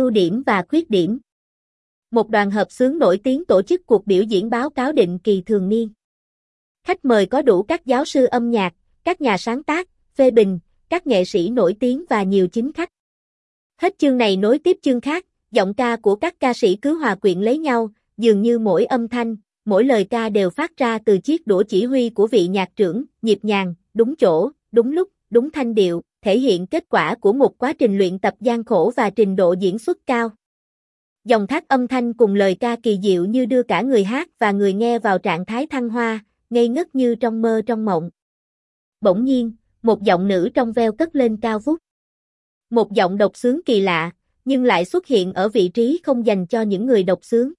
ưu điểm và khuyết điểm. Một đoàn hợp xướng nổi tiếng tổ chức cuộc biểu diễn báo cáo định kỳ thường niên. Khách mời có đủ các giáo sư âm nhạc, các nhà sáng tác, phê bình, các nghệ sĩ nổi tiếng và nhiều chính khách. Hết chương này nối tiếp chương khác, giọng ca của các ca sĩ cứ hòa quyện lấy nhau, dường như mỗi âm thanh, mỗi lời ca đều phát ra từ chiếc đũa chỉ huy của vị nhạc trưởng, nhịp nhàng, đúng chỗ, đúng lúc, đúng thanh điệu, thể hiện kết quả của một quá trình luyện tập gian khổ và trình độ diễn xuất cao. Dòng thác âm thanh cùng lời ca kỳ diệu như đưa cả người hát và người nghe vào trạng thái thăng hoa, ngây ngất như trong mơ trong mộng. Bỗng nhiên, một giọng nữ trong veo cất lên cao vút. Một giọng độc sướng kỳ lạ, nhưng lại xuất hiện ở vị trí không dành cho những người độc sướng.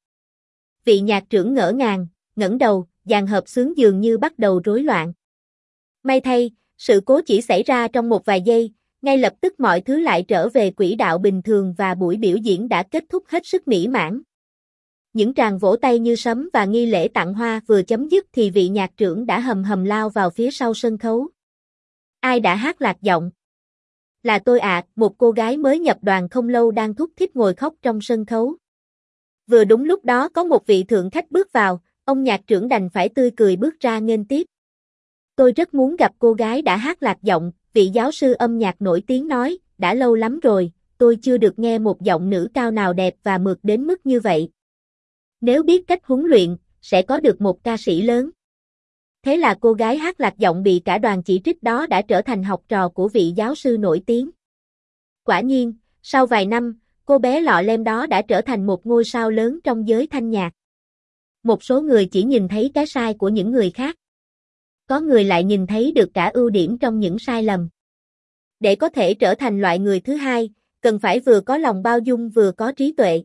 Vị nhạc trưởng ngỡ ngàng, ngẩng đầu, dàn hợp sướng dường như bắt đầu rối loạn. May thay, sự cố chỉ xảy ra trong một vài giây, ngay lập tức mọi thứ lại trở về quỹ đạo bình thường và buổi biểu diễn đã kết thúc hết sức mỹ mãn. Những tràng vỗ tay như sấm và nghi lễ tặng hoa vừa chấm dứt thì vị nhạc trưởng đã hầm hầm lao vào phía sau sân khấu. Ai đã hát lạc giọng? Là tôi ạ, một cô gái mới nhập đoàn không lâu đang thúc thích ngồi khóc trong sân khấu. Vừa đúng lúc đó có một vị thượng khách bước vào, ông nhạc trưởng đành phải tươi cười bước ra nghênh tiếp. Tôi rất muốn gặp cô gái đã hát lạc giọng, vị giáo sư âm nhạc nổi tiếng nói, đã lâu lắm rồi, tôi chưa được nghe một giọng nữ cao nào đẹp và mượt đến mức như vậy. Nếu biết cách huấn luyện, sẽ có được một ca sĩ lớn. Thế là cô gái hát lạc giọng bị cả đoàn chỉ trích đó đã trở thành học trò của vị giáo sư nổi tiếng. Quả nhiên, sau vài năm, cô bé lọ lem đó đã trở thành một ngôi sao lớn trong giới thanh nhạc. Một số người chỉ nhìn thấy cái sai của những người khác. Có người lại nhìn thấy được cả ưu điểm trong những sai lầm. Để có thể trở thành loại người thứ hai, cần phải vừa có lòng bao dung vừa có trí tuệ.